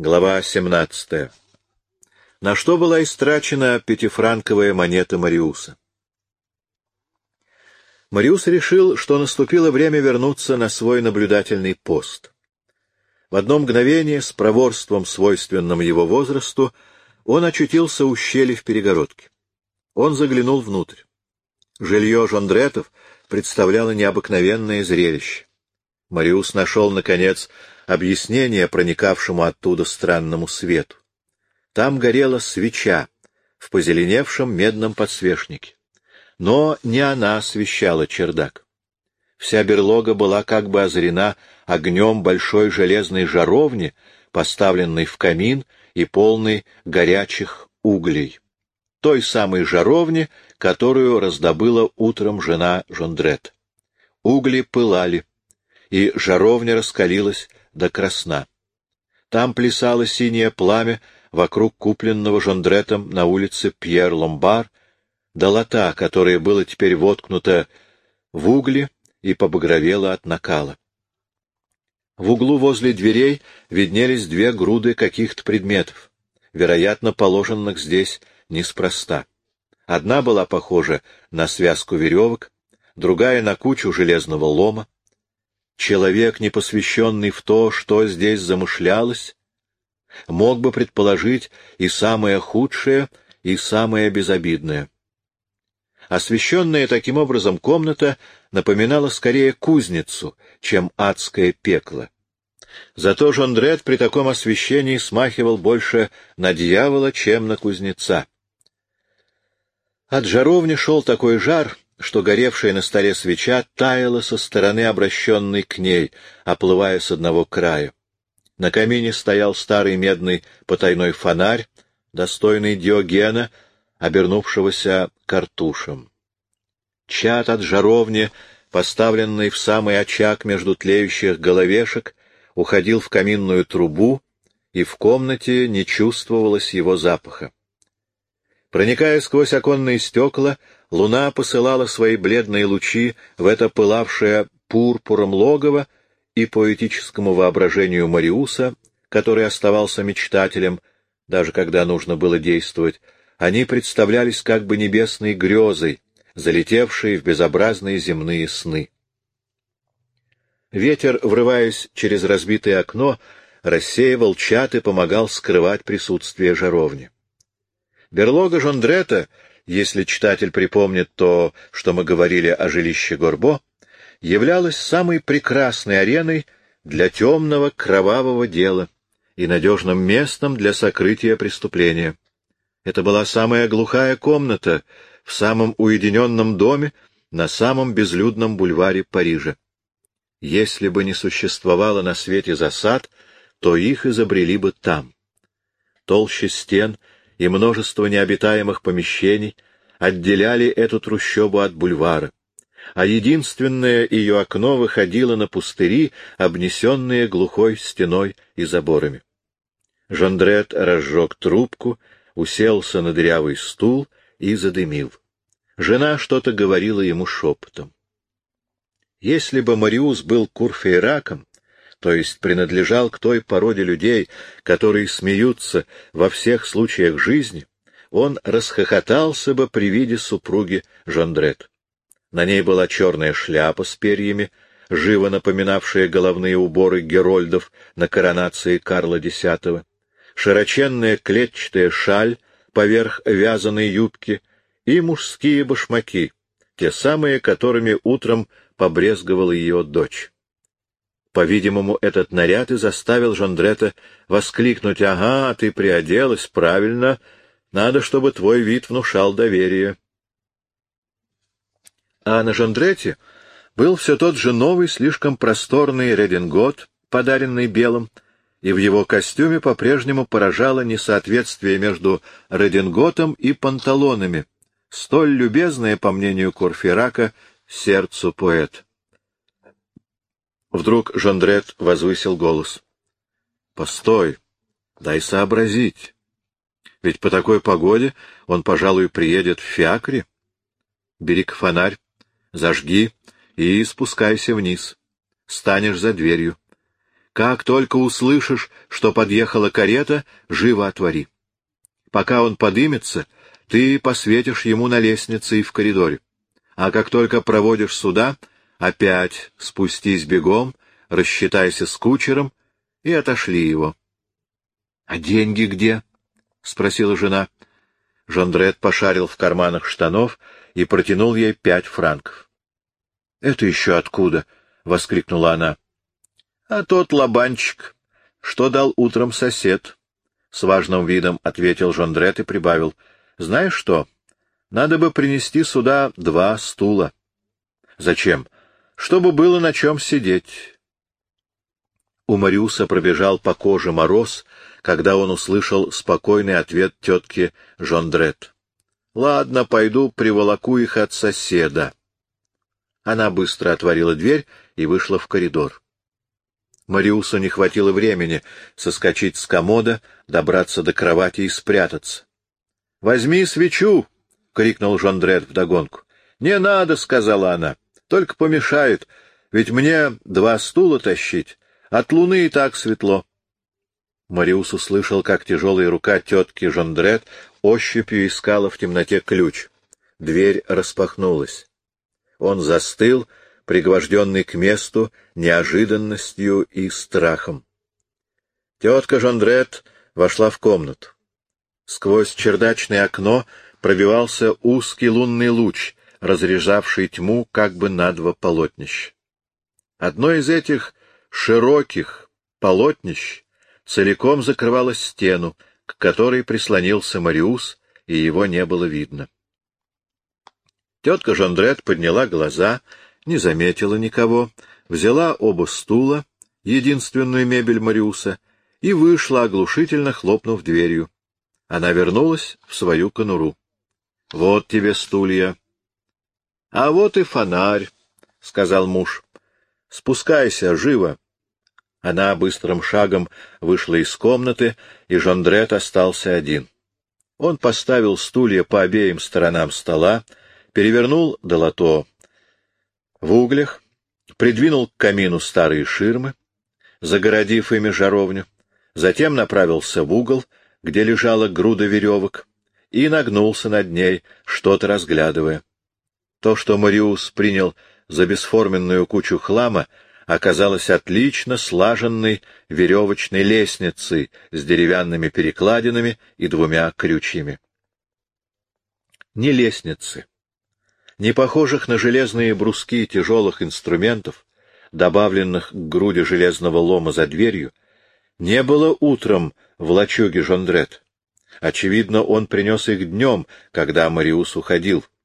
Глава 17. На что была истрачена пятифранковая монета Мариуса? Мариус решил, что наступило время вернуться на свой наблюдательный пост. В одно мгновение, с проворством, свойственным его возрасту, он очутился у щели в перегородке. Он заглянул внутрь. Жилье Жондретов представляло необыкновенное зрелище. Мариус нашел, наконец, объяснение проникавшему оттуда странному свету. Там горела свеча в позеленевшем медном подсвечнике. Но не она освещала чердак. Вся берлога была как бы озарена огнем большой железной жаровни, поставленной в камин и полной горячих углей. Той самой жаровни, которую раздобыла утром жена Жондрет. Угли пылали, и жаровня раскалилась до красна. Там плясало синее пламя вокруг купленного Жондретом на улице Пьер-Ломбар, долота, которое было теперь воткнуто в угли и побагровело от накала. В углу возле дверей виднелись две груды каких-то предметов, вероятно, положенных здесь неспроста. Одна была похожа на связку веревок, другая — на кучу железного лома. Человек, не посвященный в то, что здесь замышлялось, мог бы предположить и самое худшее, и самое безобидное. Освещенная таким образом комната напоминала скорее кузницу, чем адское пекло. Зато Жондрет при таком освещении смахивал больше на дьявола, чем на кузнеца. От жаровни шел такой жар, что горевшая на столе свеча таяла со стороны, обращенной к ней, оплывая с одного края. На камине стоял старый медный потайной фонарь, достойный Диогена, обернувшегося картушем. Чат от жаровни, поставленный в самый очаг между тлеющих головешек, уходил в каминную трубу, и в комнате не чувствовалось его запаха. Проникая сквозь оконные стекла, луна посылала свои бледные лучи в это пылавшее пурпуром логово, и поэтическому воображению Мариуса, который оставался мечтателем, даже когда нужно было действовать, они представлялись как бы небесной грезой, залетевшей в безобразные земные сны. Ветер, врываясь через разбитое окно, рассеивал чат и помогал скрывать присутствие жаровни. Берлога Жондрета, если читатель припомнит то, что мы говорили о жилище Горбо, являлась самой прекрасной ареной для темного кровавого дела и надежным местом для сокрытия преступления. Это была самая глухая комната в самом уединенном доме на самом безлюдном бульваре Парижа. Если бы не существовало на свете засад, то их изобрели бы там. Толще стен — и множество необитаемых помещений отделяли эту трущобу от бульвара, а единственное ее окно выходило на пустыри, обнесенные глухой стеной и заборами. Жондрет разжег трубку, уселся на дырявый стул и задымил. Жена что-то говорила ему шепотом. Если бы Мариус был курфейраком, то есть принадлежал к той породе людей, которые смеются во всех случаях жизни, он расхохотался бы при виде супруги Жондрет. На ней была черная шляпа с перьями, живо напоминавшая головные уборы герольдов на коронации Карла X, широченная клетчатая шаль поверх вязаной юбки и мужские башмаки, те самые, которыми утром побрезговала ее дочь. По-видимому, этот наряд и заставил Жондрета воскликнуть «Ага, ты приоделась, правильно. Надо, чтобы твой вид внушал доверие». А на Жондрете был все тот же новый, слишком просторный редингот, подаренный белым, и в его костюме по-прежнему поражало несоответствие между рединготом и панталонами, столь любезное, по мнению Корфирака, сердцу поэта. Вдруг Жондрет возвысил голос. — Постой, дай сообразить. Ведь по такой погоде он, пожалуй, приедет в фиакре. Бери-ка фонарь, зажги и спускайся вниз. Станешь за дверью. Как только услышишь, что подъехала карета, живо отвори. Пока он подымется, ты посветишь ему на лестнице и в коридоре. А как только проводишь сюда, опять спустись бегом, рассчитайся с кучером и отошли его. — А деньги где? — спросила жена. Жондрет пошарил в карманах штанов и протянул ей пять франков. — Это еще откуда? — воскликнула она. — А тот лобанчик, что дал утром сосед, — с важным видом ответил Жондрет и прибавил. — Знаешь что? Надо бы принести сюда два стула. — Зачем? — Чтобы было на чем сидеть. У Мариуса пробежал по коже мороз, когда он услышал спокойный ответ тетки Жондрет. — Ладно, пойду приволоку их от соседа. Она быстро отворила дверь и вышла в коридор. Мариусу не хватило времени соскочить с комода, добраться до кровати и спрятаться. — Возьми свечу! — крикнул Жондрет вдогонку. — Не надо, — сказала она, — только помешает, ведь мне два стула тащить. От луны и так светло. Мариус услышал, как тяжелая рука тетки Жондрет ощупью искала в темноте ключ. Дверь распахнулась. Он застыл, пригвожденный к месту неожиданностью и страхом. Тетка Жондрет вошла в комнату. Сквозь чердачное окно пробивался узкий лунный луч, разряжавший тьму как бы на два полотнища. Одно из этих широких полотнищ целиком закрывало стену, к которой прислонился Мариус, и его не было видно. Тетка Жондрет подняла глаза, не заметила никого, взяла оба стула, единственную мебель Мариуса, и вышла, оглушительно хлопнув дверью. Она вернулась в свою конуру. — Вот тебе стулья. — А вот и фонарь, — сказал муж. — Спускайся, живо. Она быстрым шагом вышла из комнаты, и Жондрет остался один. Он поставил стулья по обеим сторонам стола, перевернул долото в углях, придвинул к камину старые ширмы, загородив ими жаровню, затем направился в угол, где лежала груда веревок, и нагнулся над ней, что-то разглядывая. То, что Мариус принял за бесформенную кучу хлама, оказалась отлично слаженной веревочной лестницей с деревянными перекладинами и двумя крючьями. Ни лестницы, ни похожих на железные бруски тяжелых инструментов, добавленных к груди железного лома за дверью, не было утром в лачуге Жондрет. Очевидно, он принес их днем, когда Мариус уходил. —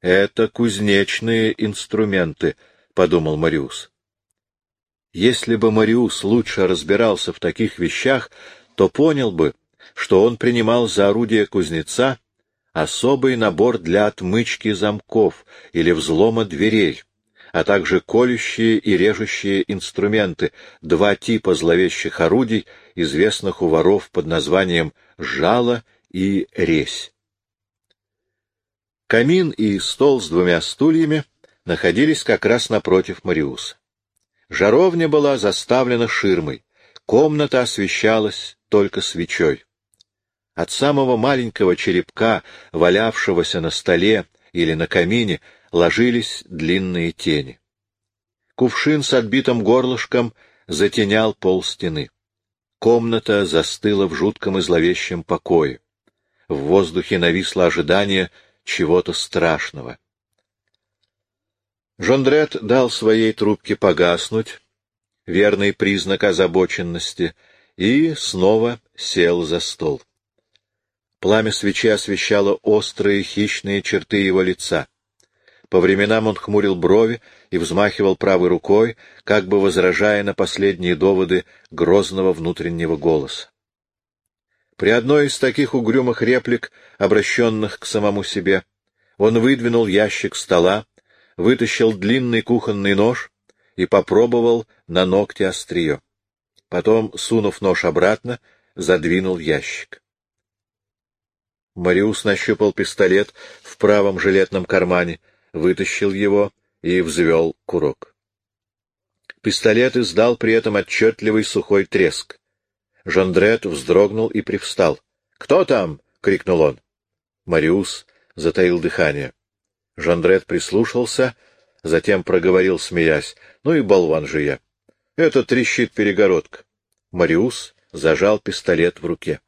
Это кузнечные инструменты, — подумал Мариус. Если бы Мариус лучше разбирался в таких вещах, то понял бы, что он принимал за орудие кузнеца особый набор для отмычки замков или взлома дверей, а также колющие и режущие инструменты, два типа зловещих орудий, известных у воров под названием «жало» и «резь». Камин и стол с двумя стульями находились как раз напротив Мариуса. Жаровня была заставлена ширмой, комната освещалась только свечой. От самого маленького черепка, валявшегося на столе или на камине, ложились длинные тени. Кувшин с отбитым горлышком затенял пол стены. Комната застыла в жутком и зловещем покое. В воздухе нависло ожидание чего-то страшного. Жондрет дал своей трубке погаснуть, верный признак озабоченности, и снова сел за стол. Пламя свечи освещало острые хищные черты его лица. По временам он хмурил брови и взмахивал правой рукой, как бы возражая на последние доводы грозного внутреннего голоса. При одной из таких угрюмых реплик, обращенных к самому себе, он выдвинул ящик стола, вытащил длинный кухонный нож и попробовал на ногте острие. Потом, сунув нож обратно, задвинул ящик. Мариус нащупал пистолет в правом жилетном кармане, вытащил его и взвел курок. Пистолет издал при этом отчетливый сухой треск. Жондрет вздрогнул и привстал. — Кто там? — крикнул он. Мариус затаил дыхание. Жондрет прислушался, затем проговорил, смеясь. — Ну и болван же я. Это трещит перегородка. Мариус зажал пистолет в руке.